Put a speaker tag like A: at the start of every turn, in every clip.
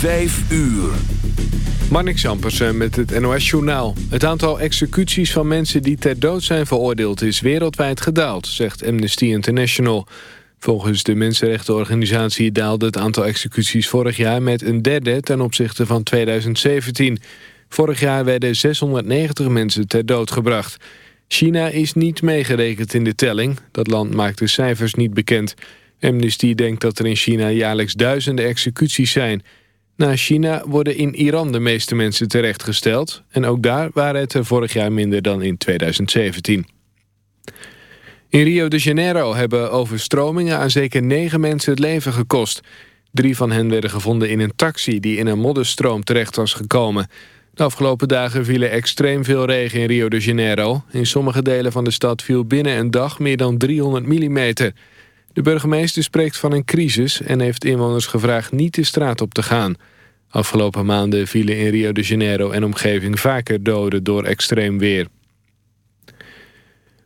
A: Vijf uur.
B: Marnik Zampersen met het NOS-journaal. Het aantal executies van mensen die ter dood zijn veroordeeld... is wereldwijd gedaald, zegt Amnesty International. Volgens de mensenrechtenorganisatie daalde het aantal executies vorig jaar... met een derde ten opzichte van 2017. Vorig jaar werden 690 mensen ter dood gebracht. China is niet meegerekend in de telling. Dat land maakt de cijfers niet bekend... Amnesty denkt dat er in China jaarlijks duizenden executies zijn. Na China worden in Iran de meeste mensen terechtgesteld... en ook daar waren het er vorig jaar minder dan in 2017. In Rio de Janeiro hebben overstromingen aan zeker negen mensen het leven gekost. Drie van hen werden gevonden in een taxi die in een modderstroom terecht was gekomen. De afgelopen dagen vielen extreem veel regen in Rio de Janeiro. In sommige delen van de stad viel binnen een dag meer dan 300 millimeter... De burgemeester spreekt van een crisis en heeft inwoners gevraagd niet de straat op te gaan. Afgelopen maanden vielen in Rio de Janeiro en omgeving vaker doden door extreem weer.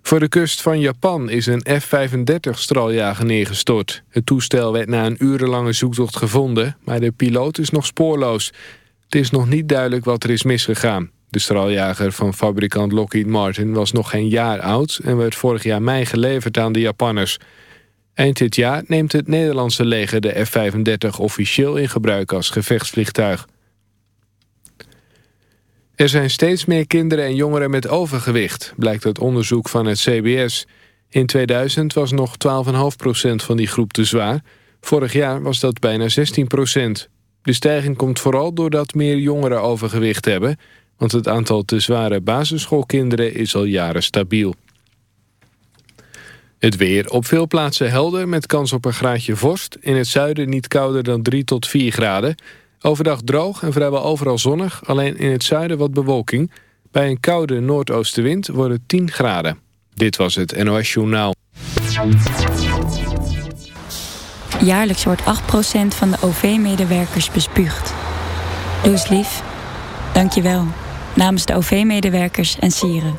B: Voor de kust van Japan is een F-35-straaljager neergestort. Het toestel werd na een urenlange zoektocht gevonden, maar de piloot is nog spoorloos. Het is nog niet duidelijk wat er is misgegaan. De straaljager van fabrikant Lockheed Martin was nog geen jaar oud... en werd vorig jaar mei geleverd aan de Japanners... Eind dit jaar neemt het Nederlandse leger de F-35 officieel in gebruik als gevechtsvliegtuig. Er zijn steeds meer kinderen en jongeren met overgewicht, blijkt uit onderzoek van het CBS. In 2000 was nog 12,5% van die groep te zwaar. Vorig jaar was dat bijna 16%. De stijging komt vooral doordat meer jongeren overgewicht hebben... want het aantal te zware basisschoolkinderen is al jaren stabiel. Het weer op veel plaatsen helder met kans op een graadje vorst. In het zuiden niet kouder dan 3 tot 4 graden. Overdag droog en vrijwel overal zonnig. Alleen in het zuiden wat bewolking. Bij een koude noordoostenwind worden 10 graden. Dit was het NOS Journaal.
C: Jaarlijks wordt 8% van de OV-medewerkers bespuugd. Doe eens lief. Dank je wel. Namens de OV-medewerkers en sieren.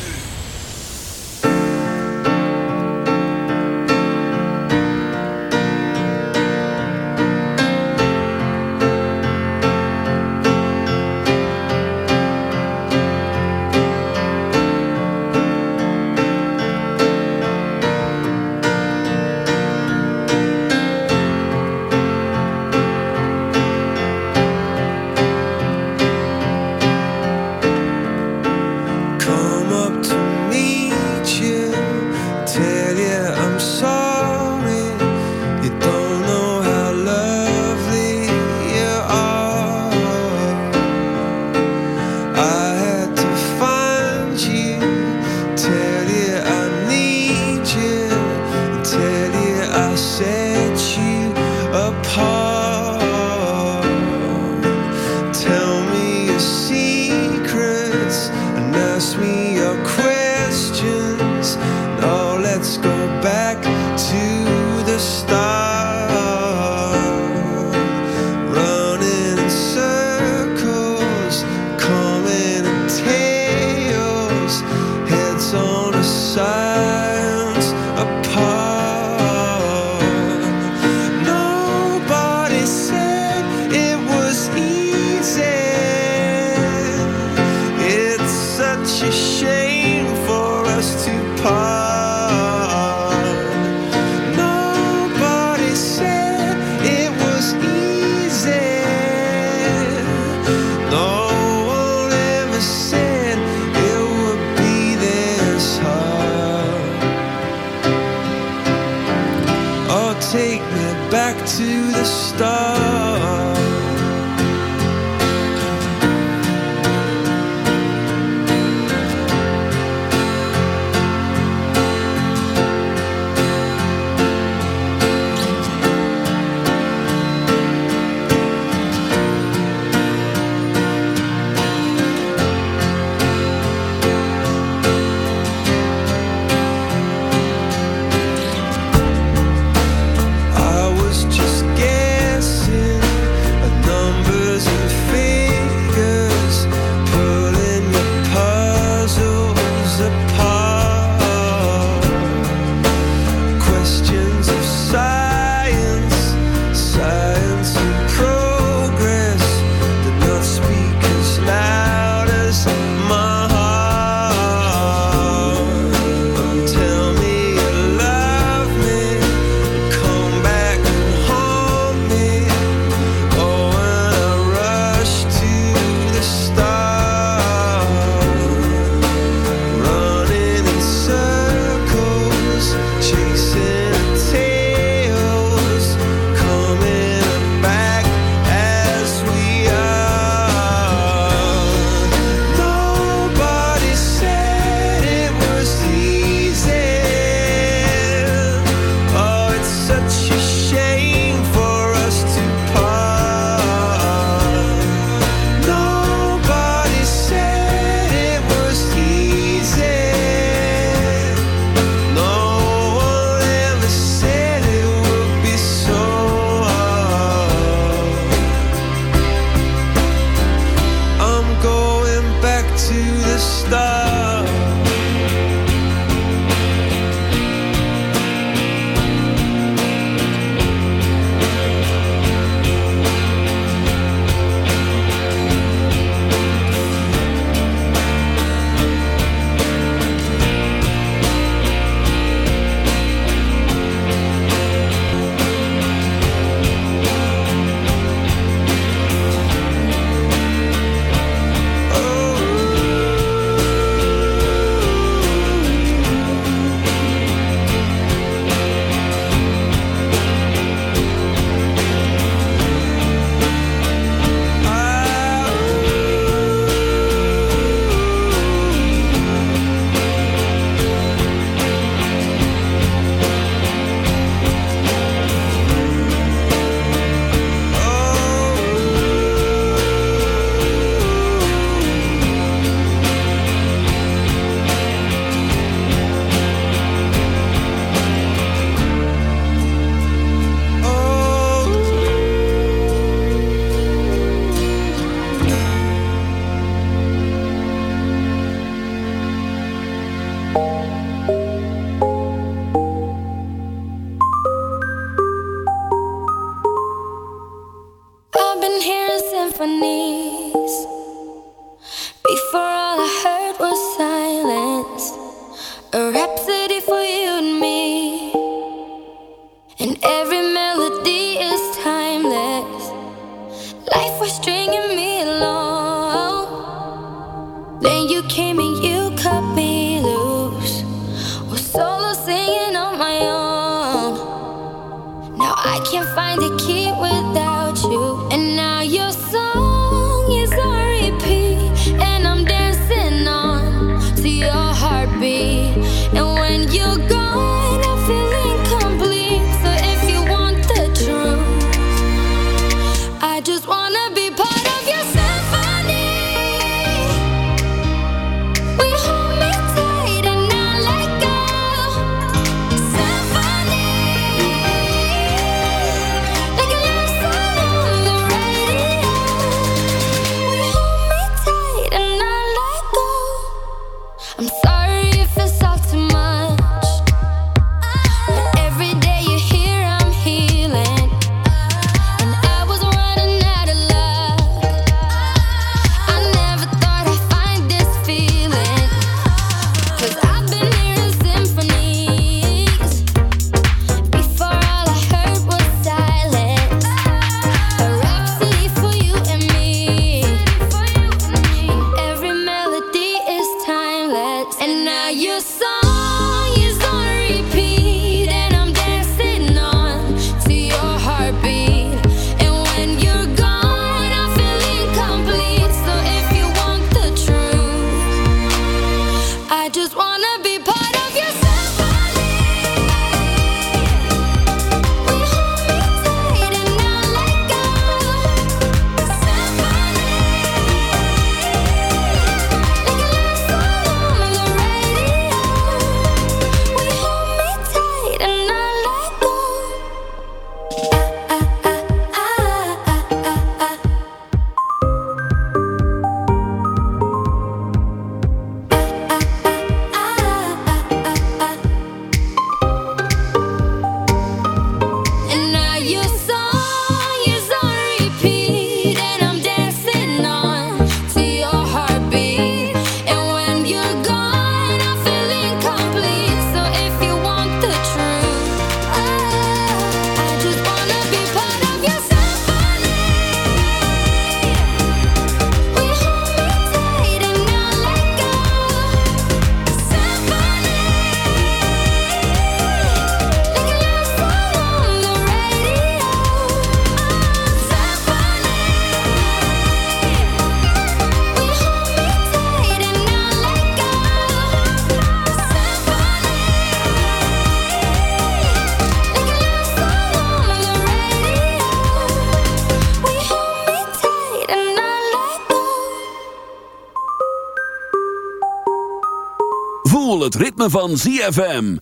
D: ritme van ZFM.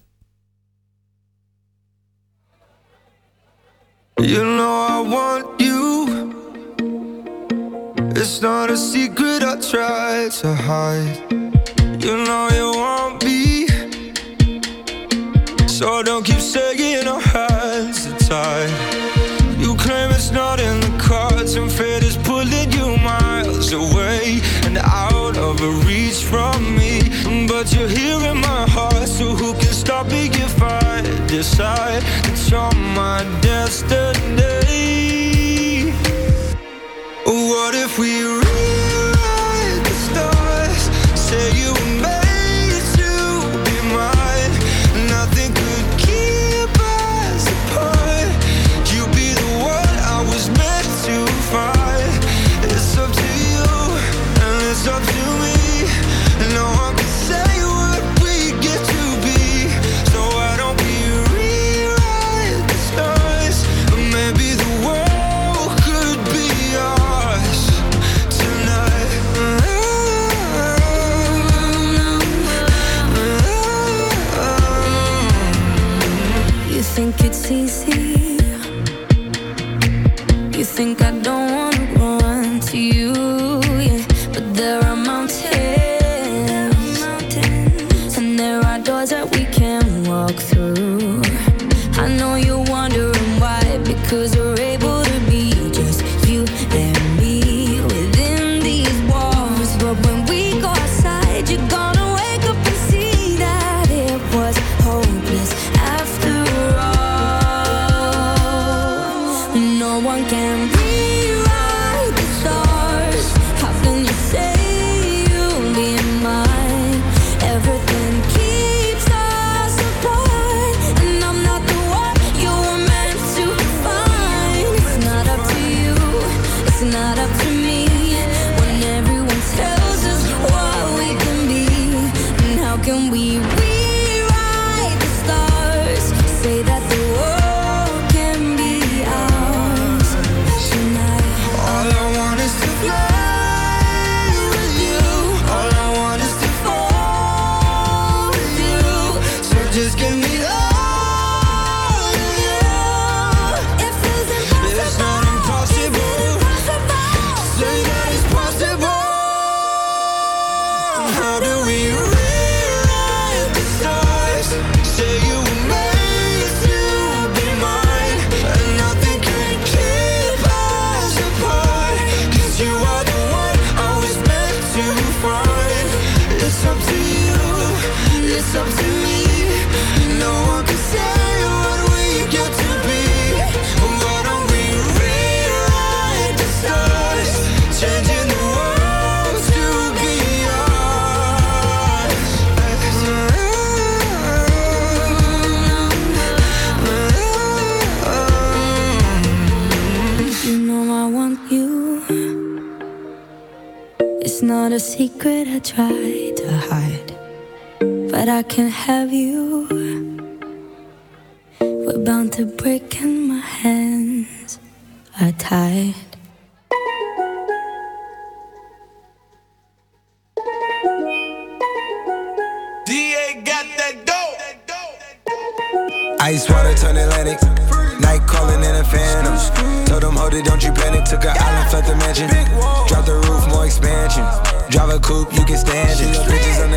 E: You know I want you. It's not a secret I try to hide. You know you want me. So don't keep saying our hands are tied. You claim it's not in the cards, and fate is pulling you miles away and out of reach from me. But you're here in my stop me if I decide that you're my destiny? What if we?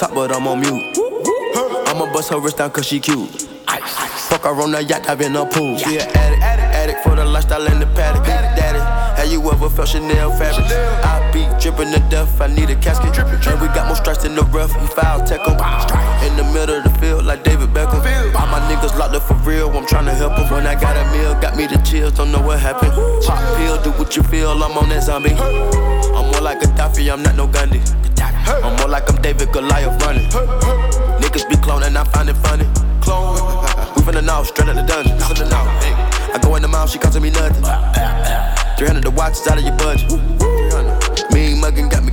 F: top, but I'm on mute. I'ma bust her wrist down cause she cute. Ice. Fuck her on the yacht, I've in the pool. She an addict, addict, addict for the lifestyle in the paddock. Daddy, have you ever felt Chanel fabric? I be dripping to death, I need a casket. And we got more strikes in the rough, we foul tech em. In the middle of the niggas locked up for real, I'm trying to help them. When I got a meal, got me the chills, don't know what happened. Pop pill, do what you feel, I'm on that zombie. I'm more like a Daffy, I'm not no Gundy. I'm more like I'm David Goliath running. Niggas be cloning, I find it funny. Clone. We finna know, straight out the dungeon. I go in the mouth, she costing me nothing. 300 the watch is out of your budget. Mean muggin' got me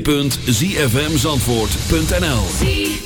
G: www.zfmzandvoort.nl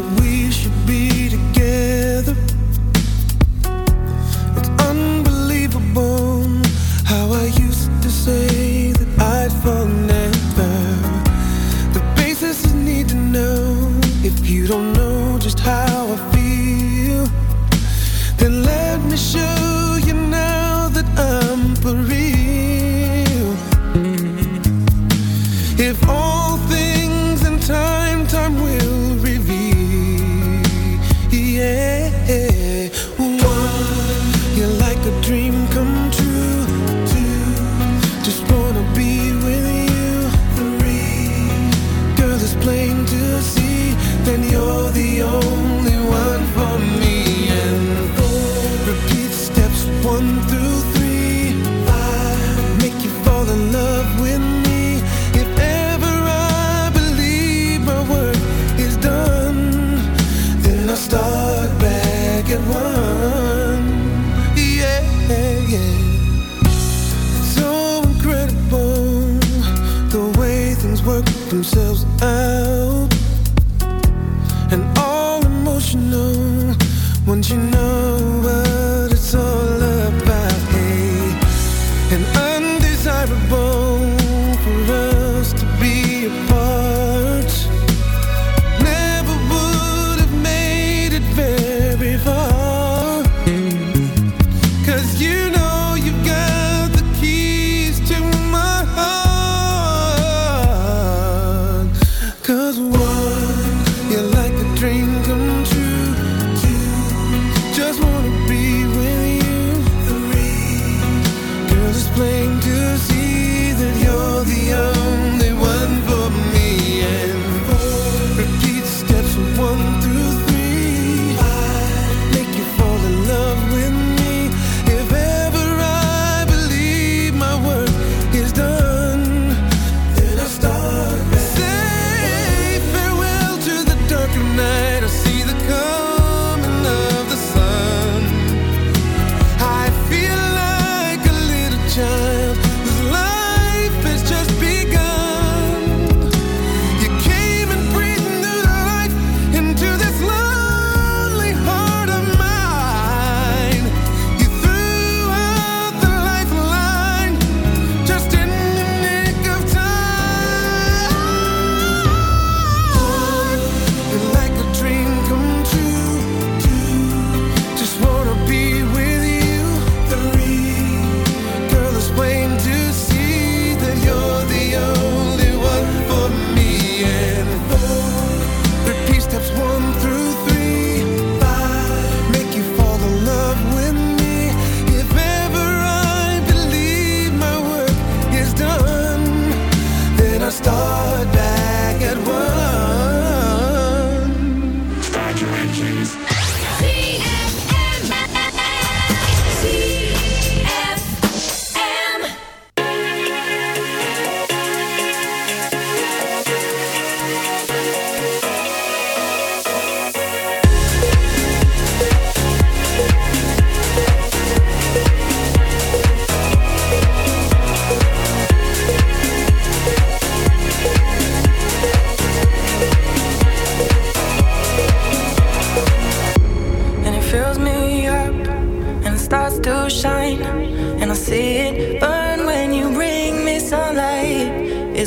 E: that
A: we should be together.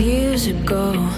H: years ago.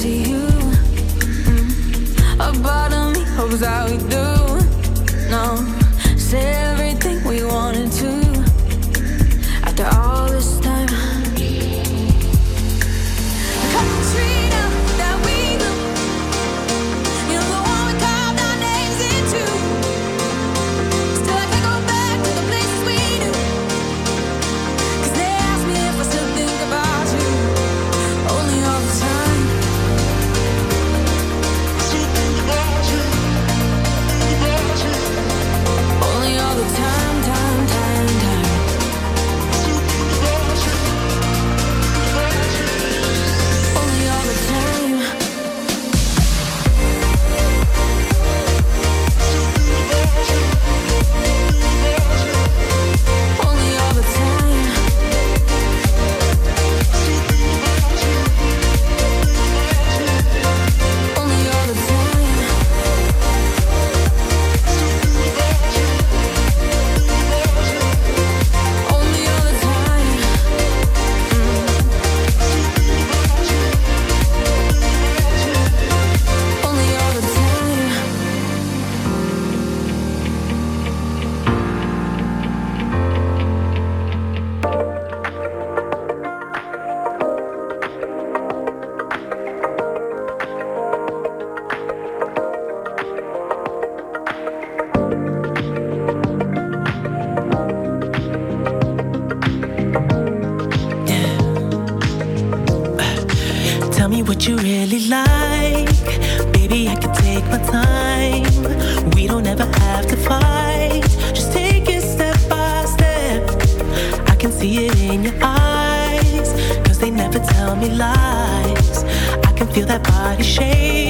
H: see you. mm. A part of me hopes that we do. No, say.
I: me
J: lies. I can feel that body shake.